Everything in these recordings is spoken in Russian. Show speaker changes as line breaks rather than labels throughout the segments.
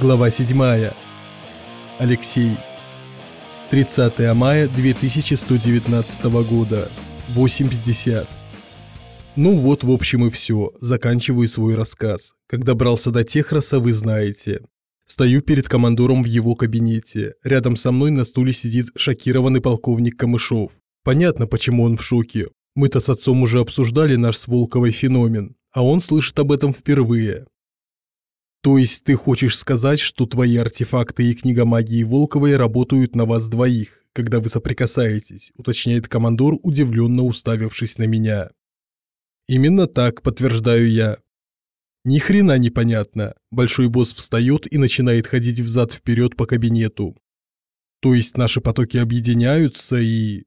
Глава 7. Алексей. 30 мая 2119 года. 8.50. Ну вот, в общем, и все. Заканчиваю свой рассказ. Как добрался до Техроса, вы знаете. Стою перед командором в его кабинете. Рядом со мной на стуле сидит шокированный полковник Камышов. Понятно, почему он в шоке. Мы-то с отцом уже обсуждали наш с Волковой феномен, а он слышит об этом впервые. То есть ты хочешь сказать, что твои артефакты и книга магии Волковой работают на вас двоих, когда вы соприкасаетесь, уточняет командор, удивленно уставившись на меня. Именно так, подтверждаю я. Ни хрена непонятно. Большой босс встает и начинает ходить взад-вперед по кабинету. То есть наши потоки объединяются и...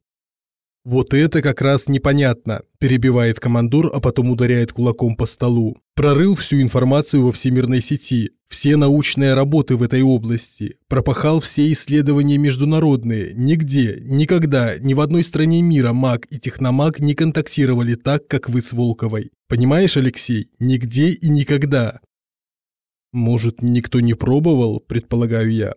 «Вот это как раз непонятно», – перебивает командор, а потом ударяет кулаком по столу. Прорыл всю информацию во всемирной сети, все научные работы в этой области, пропахал все исследования международные. Нигде, никогда, ни в одной стране мира маг и техномаг не контактировали так, как вы с Волковой. Понимаешь, Алексей, нигде и никогда. Может, никто не пробовал, предполагаю я.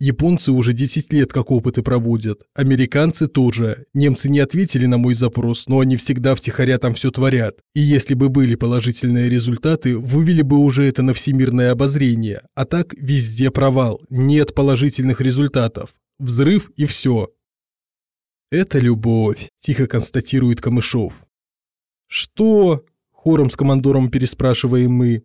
Японцы уже 10 лет как опыты проводят, американцы тоже. Немцы не ответили на мой запрос, но они всегда втихаря там все творят. И если бы были положительные результаты, вывели бы уже это на всемирное обозрение. А так везде провал, нет положительных результатов. Взрыв и все. «Это любовь», – тихо констатирует Камышов. «Что?» – хором с командором переспрашиваем мы.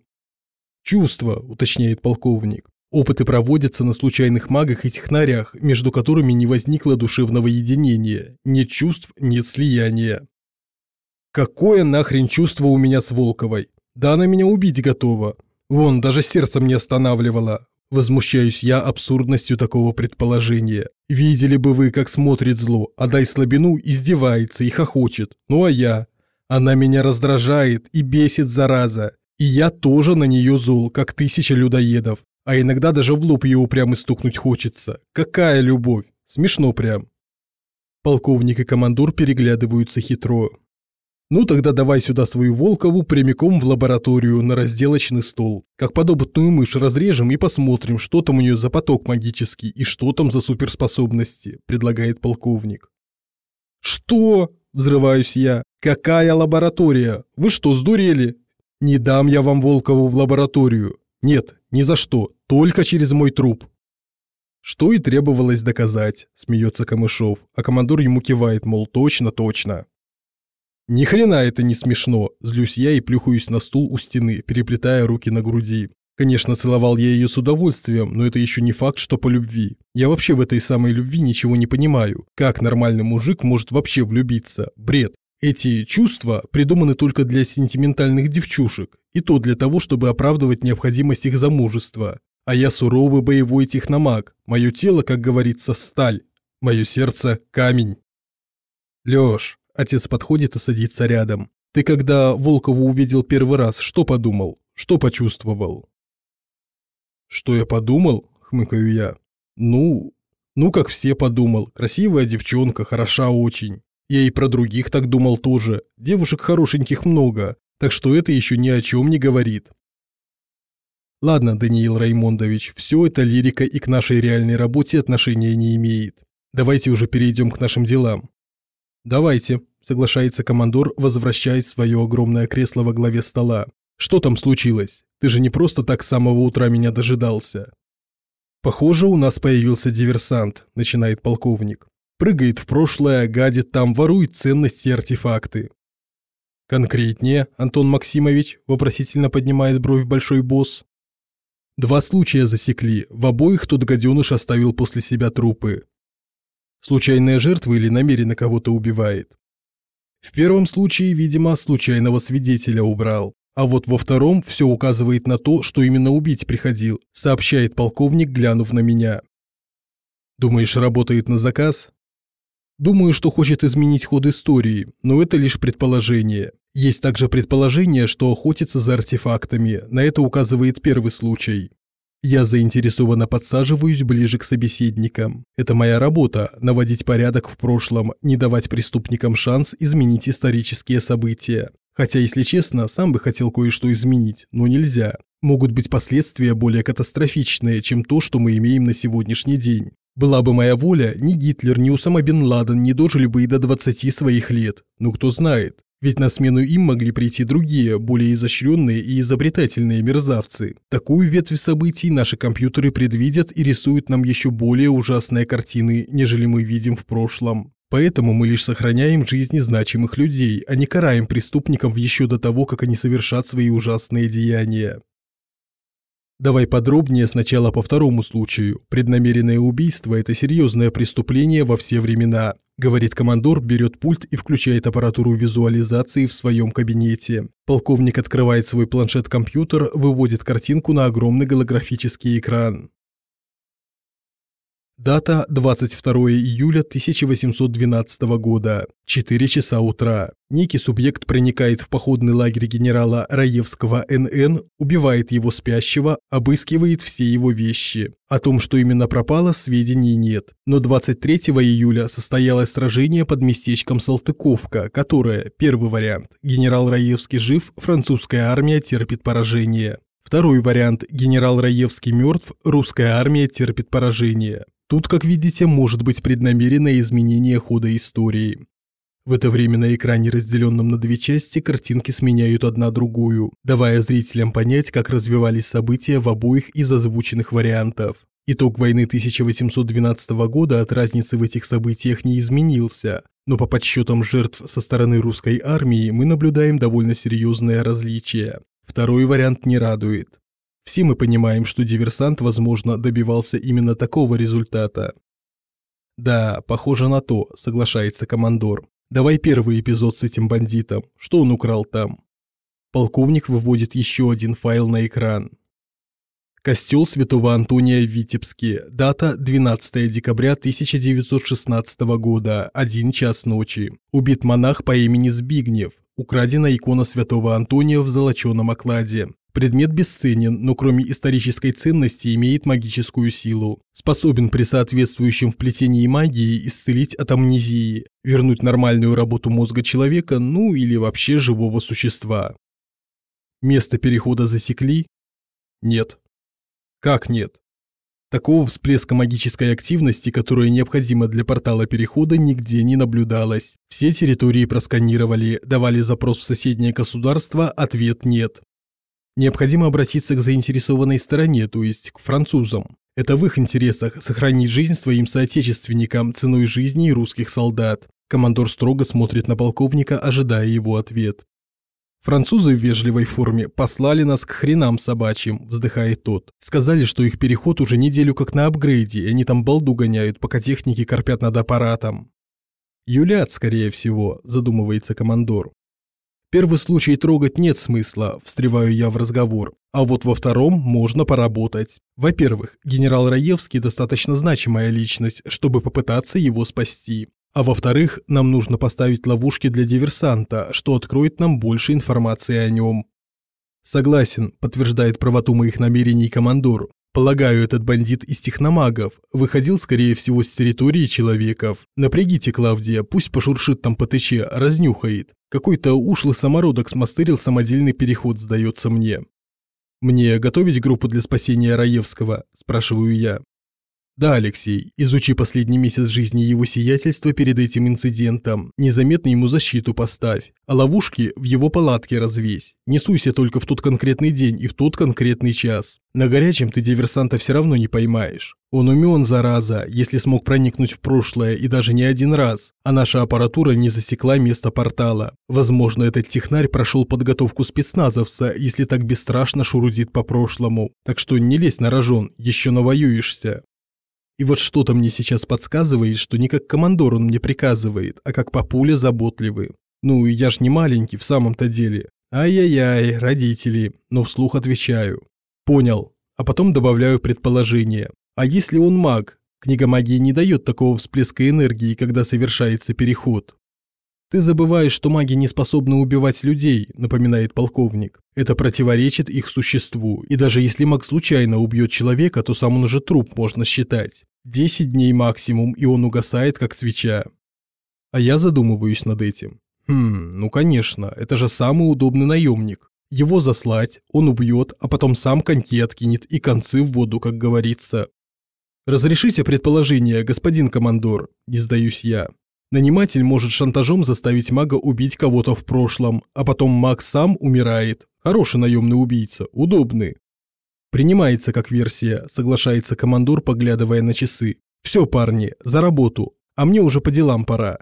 «Чувство», – уточняет полковник. Опыты проводятся на случайных магах и технарях, между которыми не возникло душевного единения, нет чувств, нет слияния. Какое нахрен чувство у меня с Волковой? Да она меня убить готова. Вон, даже сердце не останавливало. Возмущаюсь я абсурдностью такого предположения. Видели бы вы, как смотрит зло, а дай слабину, издевается и хохочет. Ну а я? Она меня раздражает и бесит, зараза. И я тоже на нее зол, как тысяча людоедов. А иногда даже в лоб ее упрямо стукнуть хочется. Какая любовь! Смешно прям. Полковник и командор переглядываются хитро. Ну тогда давай сюда свою Волкову прямиком в лабораторию на разделочный стол. Как подопытную мышь разрежем и посмотрим, что там у нее за поток магический и что там за суперспособности, предлагает полковник. Что? Взрываюсь я. Какая лаборатория? Вы что, сдурели? Не дам я вам Волкову в лабораторию. Нет, ни за что, только через мой труп. Что и требовалось доказать, смеется Камышов, а командор ему кивает, мол, точно, точно. Ни хрена это не смешно, злюсь я и плюхаюсь на стул у стены, переплетая руки на груди. Конечно, целовал я ее с удовольствием, но это еще не факт, что по любви. Я вообще в этой самой любви ничего не понимаю. Как нормальный мужик может вообще влюбиться? Бред. Эти чувства придуманы только для сентиментальных девчушек, и то для того, чтобы оправдывать необходимость их замужества. А я суровый боевой техномаг, мое тело, как говорится, сталь, мое сердце – камень. Лёш, отец подходит и садится рядом. Ты когда Волкову увидел первый раз, что подумал? Что почувствовал? Что я подумал? Хмыкаю я. Ну, ну как все подумал. Красивая девчонка, хороша очень. Я и про других так думал тоже. Девушек хорошеньких много, так что это еще ни о чем не говорит. Ладно, Даниил Раймондович, все это лирика и к нашей реальной работе отношения не имеет. Давайте уже перейдем к нашим делам. Давайте, соглашается командор, возвращаясь в свое огромное кресло во главе стола. Что там случилось? Ты же не просто так с самого утра меня дожидался. Похоже, у нас появился диверсант, начинает полковник. Прыгает в прошлое, гадит там, ворует ценности и артефакты. Конкретнее, Антон Максимович, вопросительно поднимает бровь большой босс. Два случая засекли, в обоих тот гаденыш оставил после себя трупы. Случайная жертва или намеренно кого-то убивает? В первом случае, видимо, случайного свидетеля убрал. А вот во втором все указывает на то, что именно убить приходил, сообщает полковник, глянув на меня. Думаешь, работает на заказ? Думаю, что хочет изменить ход истории, но это лишь предположение. Есть также предположение, что охотится за артефактами, на это указывает первый случай. Я заинтересованно подсаживаюсь ближе к собеседникам. Это моя работа – наводить порядок в прошлом, не давать преступникам шанс изменить исторические события. Хотя, если честно, сам бы хотел кое-что изменить, но нельзя. могут быть последствия более катастрофичные, чем то, что мы имеем на сегодняшний день. Была бы моя воля, ни Гитлер, ни Усама бен Ладен не дожили бы и до 20 своих лет. Ну кто знает. Ведь на смену им могли прийти другие, более изощренные и изобретательные мерзавцы. Такую ветвь событий наши компьютеры предвидят и рисуют нам еще более ужасные картины, нежели мы видим в прошлом. Поэтому мы лишь сохраняем жизни значимых людей, а не караем преступников еще до того, как они совершат свои ужасные деяния. Давай подробнее сначала по второму случаю. Преднамеренное убийство – это серьезное преступление во все времена. Говорит командор, берет пульт и включает аппаратуру визуализации в своем кабинете. Полковник открывает свой планшет-компьютер, выводит картинку на огромный голографический экран. Дата 22 июля 1812 года, 4 часа утра. Некий субъект проникает в походный лагерь генерала Раевского НН, убивает его спящего, обыскивает все его вещи. О том, что именно пропало, сведений нет. Но 23 июля состоялось сражение под местечком Салтыковка, которое, первый вариант, генерал Раевский жив, французская армия терпит поражение. Второй вариант – генерал Раевский мертв, русская армия терпит поражение. Тут, как видите, может быть преднамеренное изменение хода истории. В это время на экране, разделенном на две части, картинки сменяют одна другую, давая зрителям понять, как развивались события в обоих из озвученных вариантов. Итог войны 1812 года от разницы в этих событиях не изменился, но по подсчетам жертв со стороны русской армии мы наблюдаем довольно серьезное различие. Второй вариант не радует. Все мы понимаем, что диверсант, возможно, добивался именно такого результата. Да, похоже на то, соглашается командор. Давай первый эпизод с этим бандитом. Что он украл там? Полковник выводит еще один файл на экран. Костел Святого Антония в Витебске. Дата 12 декабря 1916 года. 1 час ночи. Убит монах по имени Збигнев. Украдена икона Святого Антония в золоченом окладе. Предмет бесценен, но кроме исторической ценности имеет магическую силу. Способен при соответствующем вплетении магии исцелить от амнезии, вернуть нормальную работу мозга человека, ну или вообще живого существа. Место перехода засекли? Нет. Как нет? Такого всплеска магической активности, которая необходима для портала перехода, нигде не наблюдалось. Все территории просканировали, давали запрос в соседнее государство, ответ нет. Необходимо обратиться к заинтересованной стороне, то есть к французам. Это в их интересах сохранить жизнь своим соотечественникам ценой жизни русских солдат. Командор строго смотрит на полковника, ожидая его ответ. Французы в вежливой форме послали нас к хренам собачьим, вздыхает тот. Сказали, что их переход уже неделю как на апгрейде, и они там балду гоняют, пока техники корпят над аппаратом. Юлят, скорее всего, задумывается командор. Первый случай трогать нет смысла, встреваю я в разговор. А вот во втором можно поработать. Во-первых, генерал Раевский достаточно значимая личность, чтобы попытаться его спасти. А во-вторых, нам нужно поставить ловушки для диверсанта, что откроет нам больше информации о нем. Согласен, подтверждает правоту моих намерений командор. Полагаю, этот бандит из техномагов выходил, скорее всего, с территории человеков. Напрягите Клавдия, пусть пошуршит там по ТЧ, разнюхает. Какой-то ушлый самородок смастырил самодельный переход, сдается мне. «Мне готовить группу для спасения Раевского?» – спрашиваю я. Да, Алексей, изучи последний месяц жизни его сиятельства перед этим инцидентом. Незаметно ему защиту поставь. А ловушки в его палатке развесь. Не суйся только в тот конкретный день и в тот конкретный час. На горячем ты диверсанта все равно не поймаешь. Он умен, зараза, если смог проникнуть в прошлое и даже не один раз. А наша аппаратура не засекла место портала. Возможно, этот технарь прошел подготовку спецназовца, если так бесстрашно шурудит по прошлому. Так что не лезь на рожон, еще навоюешься. И вот что-то мне сейчас подсказывает, что не как командор он мне приказывает, а как папуля заботливый. Ну, я ж не маленький в самом-то деле. Ай-яй-яй, родители. Но вслух отвечаю. Понял. А потом добавляю предположение. А если он маг? Книга магии не дает такого всплеска энергии, когда совершается переход. Ты забываешь, что маги не способны убивать людей, напоминает полковник. Это противоречит их существу, и даже если маг случайно убьет человека, то сам он уже труп можно считать. Десять дней максимум, и он угасает, как свеча. А я задумываюсь над этим. Хм, ну конечно, это же самый удобный наемник. Его заслать, он убьет, а потом сам коньки откинет и концы в воду, как говорится. Разрешите предположение, господин командор, не сдаюсь я. Наниматель может шантажом заставить мага убить кого-то в прошлом, а потом маг сам умирает. Хороший наемный убийца, удобный. Принимается как версия, соглашается командор, поглядывая на часы. Все, парни, за работу, а мне уже по делам пора.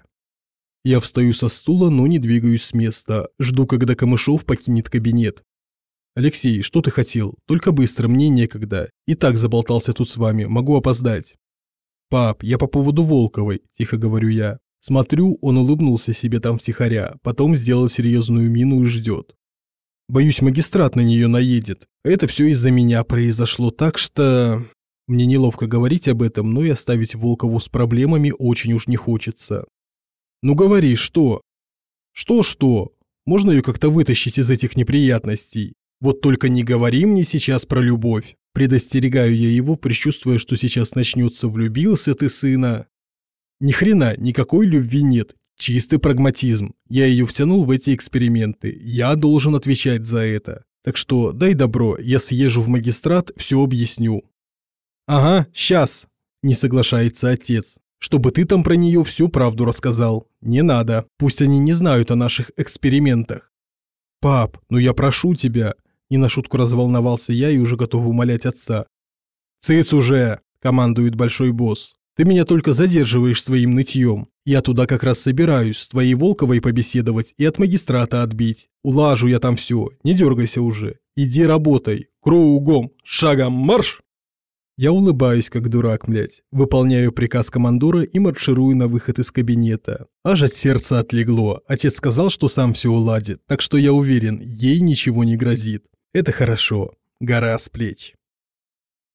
Я встаю со стула, но не двигаюсь с места, жду, когда Камышов покинет кабинет. «Алексей, что ты хотел? Только быстро, мне некогда. И так заболтался тут с вами, могу опоздать». «Пап, я по поводу Волковой», – тихо говорю я. Смотрю, он улыбнулся себе там втихаря, потом сделал серьезную мину и ждет. Боюсь, магистрат на нее наедет. Это все из-за меня произошло, так что... Мне неловко говорить об этом, но и оставить Волкову с проблемами очень уж не хочется. Ну говори, что? Что-что? Можно ее как-то вытащить из этих неприятностей? Вот только не говори мне сейчас про любовь. Предостерегаю я его, предчувствуя, что сейчас начнется «влюбился ты, сына». Ни хрена, никакой любви нет. Чистый прагматизм. Я ее втянул в эти эксперименты. Я должен отвечать за это. Так что дай добро, я съезжу в магистрат, все объясню. Ага, сейчас. Не соглашается отец. Чтобы ты там про нее всю правду рассказал. Не надо. Пусть они не знают о наших экспериментах. Пап, ну я прошу тебя. Не на шутку разволновался я и уже готов умолять отца. Цыц уже, командует большой босс. Ты меня только задерживаешь своим нытьем. Я туда как раз собираюсь с твоей Волковой побеседовать и от магистрата отбить. Улажу я там все, не дергайся уже. Иди работай. Кругом, шагом марш!» Я улыбаюсь, как дурак, блядь. Выполняю приказ командора и марширую на выход из кабинета. Аж от сердца отлегло. Отец сказал, что сам все уладит, так что я уверен, ей ничего не грозит. Это хорошо. Гора с плеч.